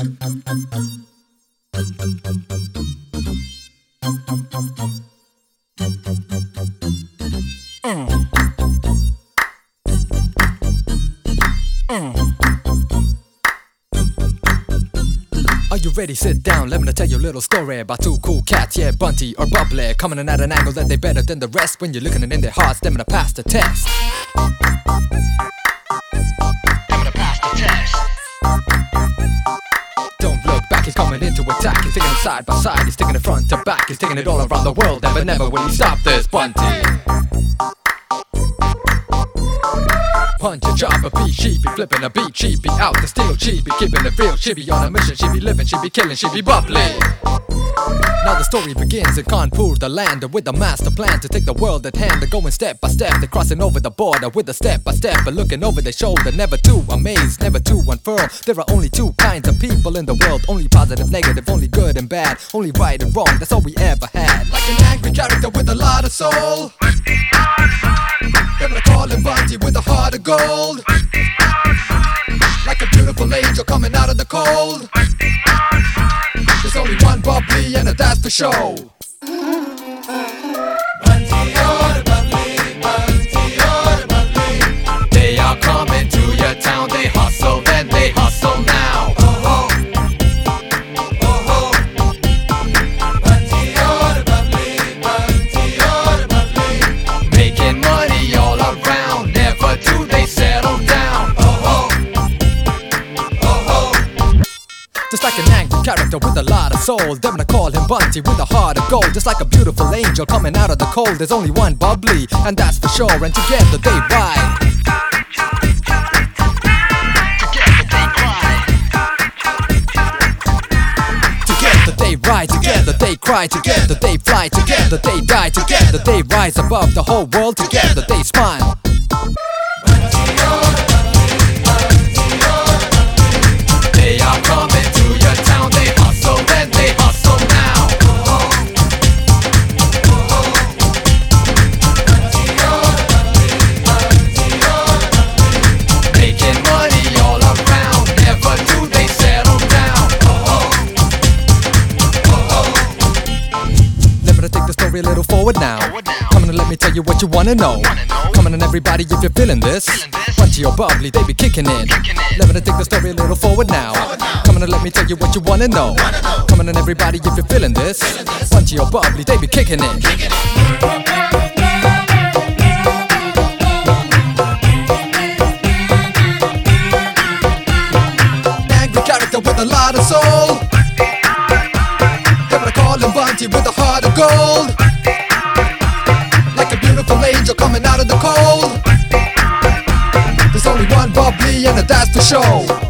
Are you ready? Sit down, let me tell you a little story about two cool cats, yeah, Bunty or Babli, coming in at an angle that they better than the rest. When you're looking in their hearts, them gonna pass the test. Side by side, he's taking it front to back, he's taking it all around the world, never, never will he stop this Bunty. Punch a chop a beat, she be flipping a beat, she be out to steal, she be keeping it real, she be on a mission, she be living, she be killing, she be Babli. Now the story begins in Kanpur, the land with a master plan to take the world at hand. They're going step by step, they're crossing over the border with a step by step, but looking over their shoulder, never too amazed, never too unfurl. There are only two kinds of people in the world, only positive, negative, only good and bad, only right and wrong. That's all we ever had. Like an angry character with a lot of soul. They're gonna call him Bunty with a heart of gold. Like a beautiful angel coming out of the cold. Only one Babli, and that's for show. Just like an angry character with a lot of soul. Them gonna call him Bunty with a heart of gold. Just like a beautiful angel coming out of the cold. There's only one Babli, and that's for sure. And together they ride. Together they ride, together they cry, together they fly, together they die, together they rise above the whole world, together they smile. Story a little forward now. Come on and let me tell you what you wanna know. Come on and everybody, if you're feeling this, Punchy or Babli, they be kicking it. Never to take the story a little forward now. Come on and let me tell you what you wanna know. Come on and everybody, if you're feeling this, Punchy or Babli, they be kicking it. Character with a lot of soul. They wanna call him Bunty with a heart of gold. Like a beautiful angel coming out of the cold. There's only one Babli and that's for show.